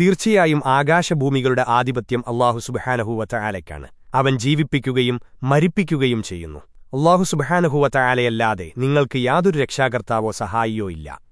തീർച്ചയായും ആകാശഭൂമികളുടെ ആധിപത്യം അള്ളാഹു സുബഹാനഹൂവത്ത ആലയ്ക്കാണ് അവൻ ജീവിപ്പിക്കുകയും മരിപ്പിക്കുകയും ചെയ്യുന്നു. അള്ളാഹു സുബഹാനഹൂവത്ത ആലയല്ലാതെ നിങ്ങൾക്ക് യാതൊരു രക്ഷാകർത്താവോ സഹായിയോ ഇല്ല.